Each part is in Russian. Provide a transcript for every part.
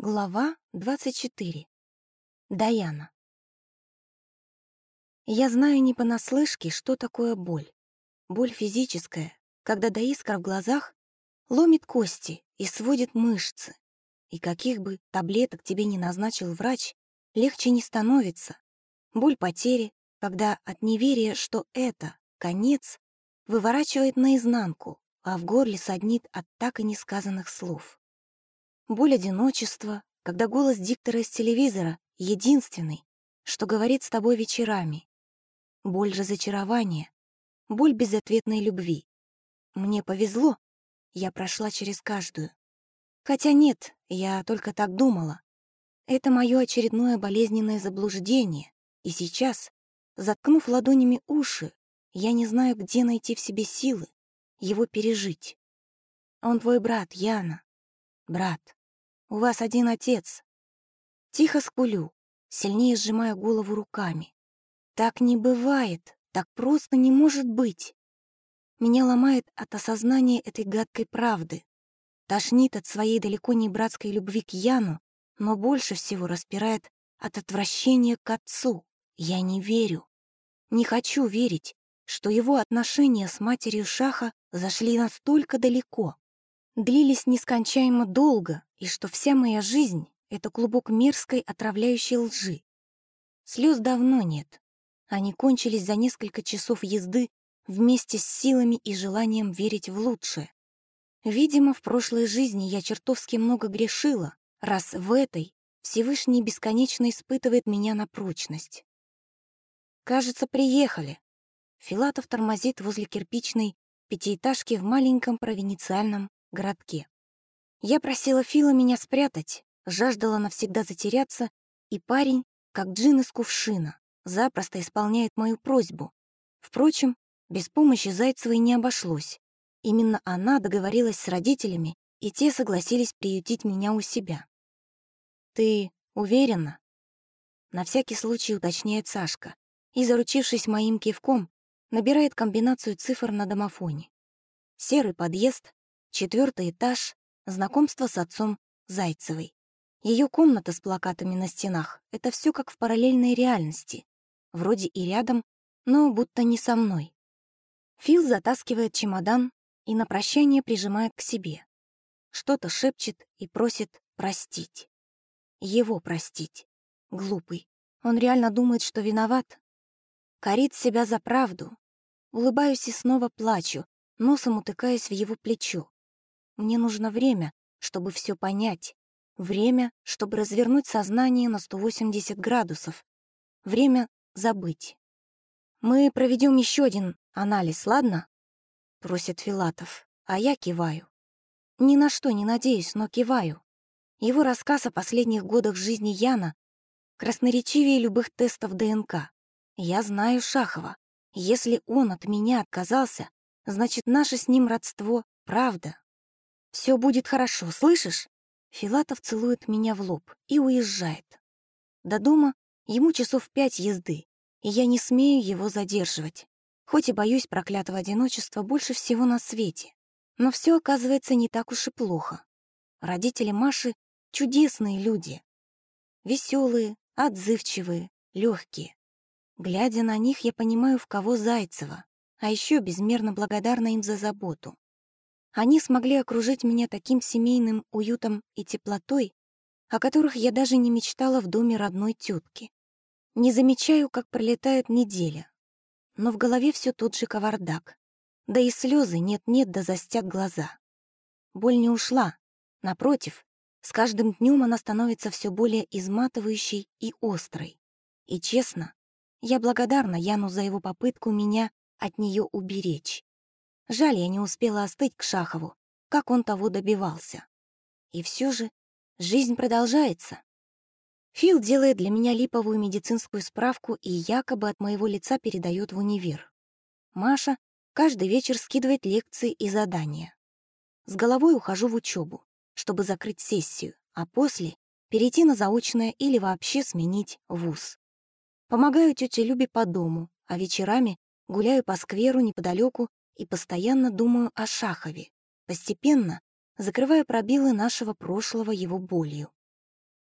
Глава 24. Даяна. Я знаю не понаслышке, что такое боль. Боль физическая, когда до искр в глазах ломит кости и сводит мышцы. И каких бы таблеток тебе не назначил врач, легче не становится. Боль потери, когда от неверия, что это конец, выворачивает наизнанку, а в горле саднит от так и несказанных слов боль одиночества, когда голос диктора из телевизора единственный, что говорит с тобой вечерами, боль разочарования, боль безответной любви. Мне повезло, я прошла через каждую. Хотя нет, я только так думала. Это мое очередное болезненное заблуждение, и сейчас, заткнув ладонями уши, я не знаю, где найти в себе силы его пережить. Он твой брат, Яна. Брат. У вас один отец. Тихо скулю, сильнее сжимая голову руками. Так не бывает, так просто не может быть. Меня ломает от осознания этой гадкой правды. Тошнит от своей далеко не братской любви к Яну, но больше всего распирает от отвращения к отцу. Я не верю. Не хочу верить, что его отношения с матерью Шаха зашли настолько далеко длились нескончаемо долго, и что вся моя жизнь — это клубок мерзкой, отравляющей лжи. Слез давно нет. Они кончились за несколько часов езды вместе с силами и желанием верить в лучшее. Видимо, в прошлой жизни я чертовски много грешила, раз в этой Всевышний бесконечно испытывает меня на прочность. «Кажется, приехали». Филатов тормозит возле кирпичной пятиэтажки в маленьком провинциальном городке. Я просила Фила меня спрятать, жаждала навсегда затеряться, и парень, как джин из кувшина, запросто исполняет мою просьбу. Впрочем, без помощи Зайцевой не обошлось. Именно она договорилась с родителями, и те согласились приютить меня у себя. «Ты уверена?» На всякий случай уточняет Сашка и, заручившись моим кивком, набирает комбинацию цифр на домофоне. Серый подъезд, Четвертый этаж, знакомство с отцом Зайцевой. Ее комната с плакатами на стенах — это все как в параллельной реальности. Вроде и рядом, но будто не со мной. Фил затаскивает чемодан и на прощание прижимает к себе. Что-то шепчет и просит простить. Его простить. Глупый. Он реально думает, что виноват. Корит себя за правду. Улыбаюсь и снова плачу, носом утыкаясь в его плечо. Мне нужно время, чтобы все понять. Время, чтобы развернуть сознание на 180 градусов. Время забыть. «Мы проведем еще один анализ, ладно?» — просит Филатов, а я киваю. Ни на что не надеюсь, но киваю. Его рассказ о последних годах жизни Яна красноречивее любых тестов ДНК. Я знаю Шахова. Если он от меня отказался, значит, наше с ним родство — правда. Все будет хорошо, слышишь?» Филатов целует меня в лоб и уезжает. До дома ему часов пять езды, и я не смею его задерживать. Хоть и боюсь проклятого одиночества больше всего на свете. Но все оказывается не так уж и плохо. Родители Маши — чудесные люди. Веселые, отзывчивые, легкие. Глядя на них, я понимаю, в кого Зайцева, а еще безмерно благодарна им за заботу. Они смогли окружить меня таким семейным уютом и теплотой, о которых я даже не мечтала в доме родной тетки. Не замечаю, как пролетает неделя. Но в голове все тот же кавардак. Да и слезы нет-нет да застят глаза. Боль не ушла. Напротив, с каждым днем она становится все более изматывающей и острой. И честно, я благодарна Яну за его попытку меня от нее уберечь. Жаль, я не успела остыть к Шахову, как он того добивался. И все же жизнь продолжается. Фил делает для меня липовую медицинскую справку и якобы от моего лица передает в универ. Маша каждый вечер скидывает лекции и задания. С головой ухожу в учебу, чтобы закрыть сессию, а после перейти на заочное или вообще сменить вуз. Помогаю тете Любе по дому, а вечерами гуляю по скверу неподалеку и постоянно думаю о Шахове, постепенно закрывая пробелы нашего прошлого его болью.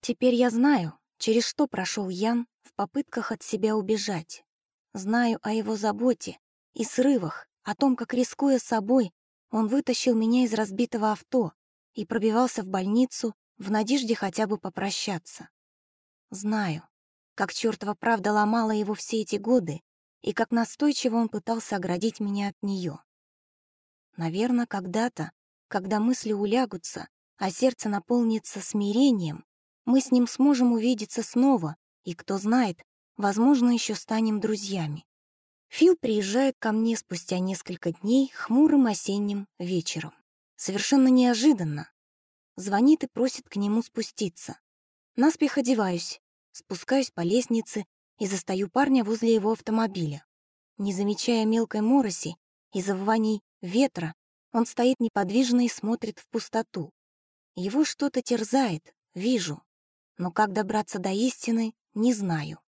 Теперь я знаю, через что прошел Ян в попытках от себя убежать. Знаю о его заботе и срывах, о том, как, рискуя собой, он вытащил меня из разбитого авто и пробивался в больницу в надежде хотя бы попрощаться. Знаю, как чертова правда ломала его все эти годы и как настойчиво он пытался оградить меня от нее. Наверное, когда-то, когда мысли улягутся, а сердце наполнится смирением, мы с ним сможем увидеться снова, и, кто знает, возможно, еще станем друзьями. Фил приезжает ко мне спустя несколько дней хмурым осенним вечером. Совершенно неожиданно. Звонит и просит к нему спуститься. Наспех одеваюсь, спускаюсь по лестнице и застаю парня возле его автомобиля. Не замечая мелкой мороси и завываний ветра, он стоит неподвижно и смотрит в пустоту. Его что-то терзает, вижу, но как добраться до истины, не знаю.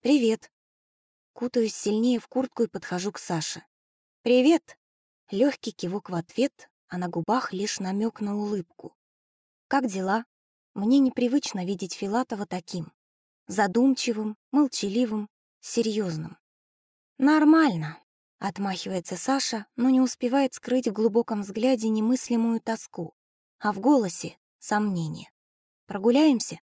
«Привет». Кутаюсь сильнее в куртку и подхожу к Саше. «Привет». Легкий кивок в ответ, а на губах лишь намек на улыбку. «Как дела?» Мне непривычно видеть Филатова таким. Задумчивым, молчаливым, серьезным. «Нормально», — отмахивается Саша, но не успевает скрыть в глубоком взгляде немыслимую тоску, а в голосе — сомнение. «Прогуляемся?»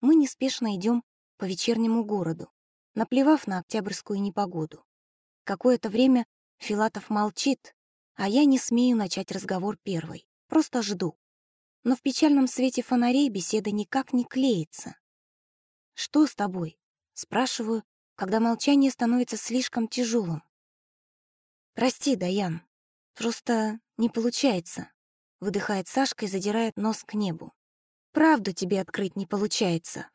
Мы неспешно идем по вечернему городу, наплевав на октябрьскую непогоду. Какое-то время Филатов молчит, а я не смею начать разговор первой, просто жду. Но в печальном свете фонарей беседа никак не клеится. «Что с тобой?» — спрашиваю, когда молчание становится слишком тяжелым. «Прости, Даян, просто не получается», — выдыхает Сашка и задирает нос к небу. «Правду тебе открыть не получается.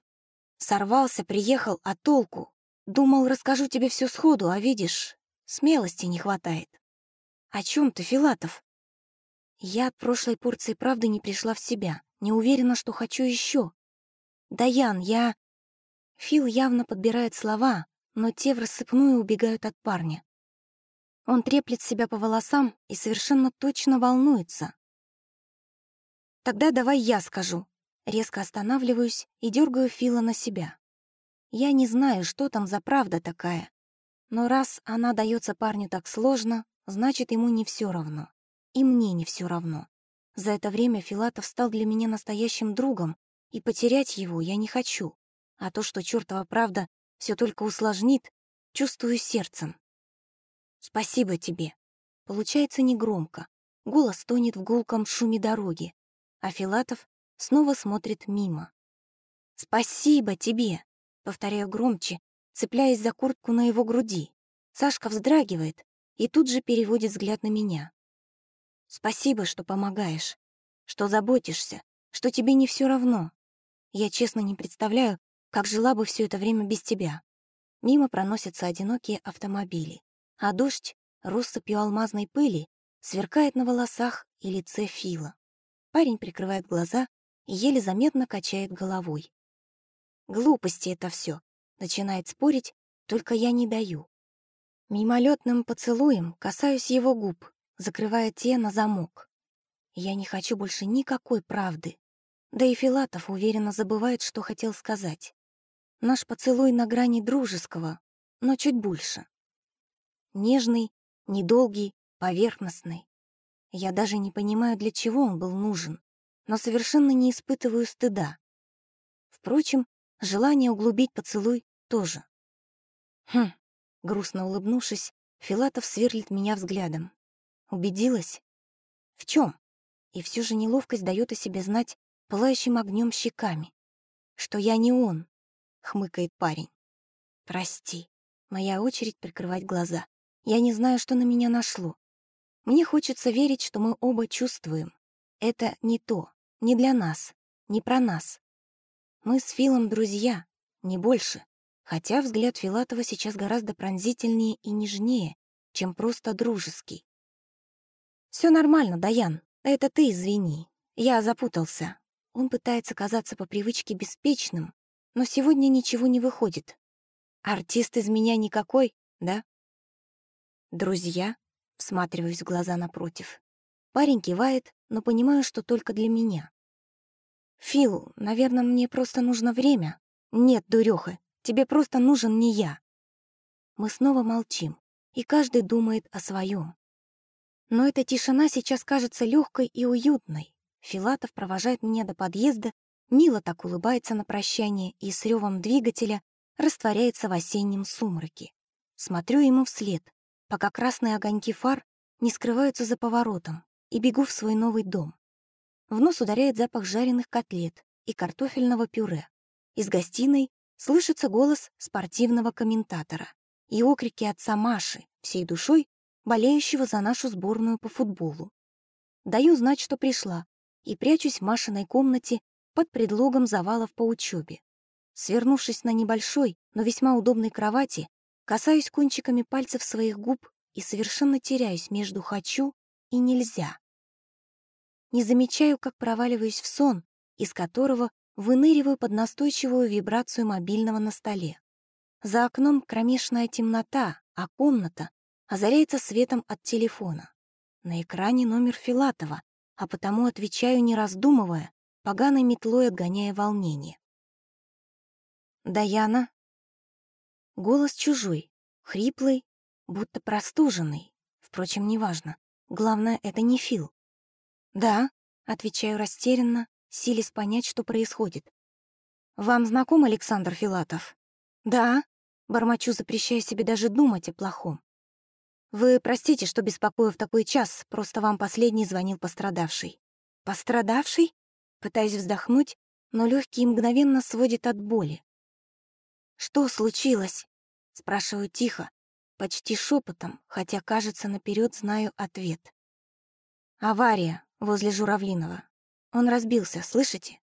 Сорвался, приехал, а толку? Думал, расскажу тебе все сходу, а видишь, смелости не хватает». «О чем ты, Филатов?» Я от прошлой порции правды не пришла в себя, не уверена, что хочу еще. «Даян, я...» Фил явно подбирает слова, но те в рассыпную убегают от парня. Он треплет себя по волосам и совершенно точно волнуется. «Тогда давай я скажу». Резко останавливаюсь и дергаю Фила на себя. Я не знаю, что там за правда такая, но раз она дается парню так сложно, значит, ему не все равно. И мне не все равно. За это время Филатов стал для меня настоящим другом, и потерять его я не хочу. А то, что чертова правда все только усложнит, чувствую сердцем. Спасибо тебе. Получается негромко. Голос тонет в гулком шуме дороги, а Филатов снова смотрит мимо. «Спасибо тебе!» — повторяю громче, цепляясь за куртку на его груди. Сашка вздрагивает и тут же переводит взгляд на меня. «Спасибо, что помогаешь, что заботишься, что тебе не все равно. Я честно не представляю, как жила бы все это время без тебя. Мимо проносятся одинокие автомобили, а дождь россыпью алмазной пыли сверкает на волосах и лице Фила. Парень прикрывает глаза и еле заметно качает головой. Глупости это все. Начинает спорить, только я не даю. Мимолетным поцелуем касаюсь его губ, закрывая те на замок. Я не хочу больше никакой правды. Да и Филатов уверенно забывает, что хотел сказать. Наш поцелуй на грани дружеского, но чуть больше. Нежный, недолгий, поверхностный. Я даже не понимаю, для чего он был нужен, но совершенно не испытываю стыда. Впрочем, желание углубить поцелуй тоже. Хм, грустно улыбнувшись, Филатов сверлит меня взглядом. Убедилась? В чем? И все же неловкость дает о себе знать пылающим огнем щеками. Что я не он, хмыкает парень. Прости. Моя очередь прикрывать глаза. Я не знаю, что на меня нашло. Мне хочется верить, что мы оба чувствуем. Это не то, не для нас, не про нас. Мы с Филом друзья, не больше. Хотя взгляд Филатова сейчас гораздо пронзительнее и нежнее, чем просто дружеский. Все нормально, Даян. Это ты извини. Я запутался. Он пытается казаться по привычке беспечным, но сегодня ничего не выходит. Артист из меня никакой, да? Друзья? Всматриваюсь в глаза напротив. Парень кивает, но понимаю, что только для меня. Фил наверное, мне просто нужно время. Нет, дурёха, тебе просто нужен не я. Мы снова молчим, и каждый думает о своем. Но эта тишина сейчас кажется легкой и уютной. Филатов провожает меня до подъезда, мило так улыбается на прощание и с ревом двигателя растворяется в осеннем сумраке. Смотрю ему вслед, пока красные огоньки фар не скрываются за поворотом, и бегу в свой новый дом. В нос ударяет запах жареных котлет и картофельного пюре. Из гостиной слышится голос спортивного комментатора и окрики отца Маши, всей душой болеющего за нашу сборную по футболу. Даю знать, что пришла, и прячусь в Машиной комнате под предлогом завалов по учебе. Свернувшись на небольшой, но весьма удобной кровати, касаюсь кончиками пальцев своих губ и совершенно теряюсь между «хочу» и «нельзя». Не замечаю, как проваливаюсь в сон, из которого выныриваю под настойчивую вибрацию мобильного на столе. За окном кромешная темнота, а комната озаряется светом от телефона. На экране номер Филатова, а потому отвечаю, не раздумывая, поганой метлой отгоняя волнение. «Даяна?» Голос чужой, хриплый, будто простуженный. Впрочем, неважно. Главное, это не Фил. «Да», — отвечаю растерянно, силясь понять, что происходит. «Вам знаком Александр Филатов?» «Да», — бормочу, запрещая себе даже думать о плохом. «Вы простите, что беспокою в такой час, просто вам последний звонил пострадавший». «Пострадавший?» Пытаюсь вздохнуть, но легкие мгновенно сводит от боли. «Что случилось?» Спрашиваю тихо, почти шепотом, хотя, кажется, наперед знаю ответ. «Авария возле Журавлиного. Он разбился, слышите?»